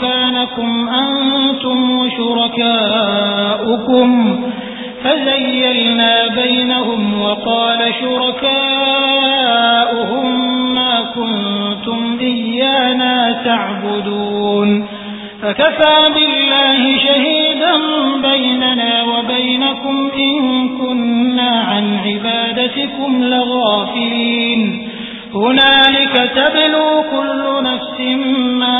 مكانكم أنتم وشركاؤكم فزيلنا بينهم وقال شركاؤهم ما كنتم إيانا تعبدون فكفى بالله شهيدا بيننا وبينكم إن كنا عن عبادتكم لغافلين. هنالك تبلو كل نفس ما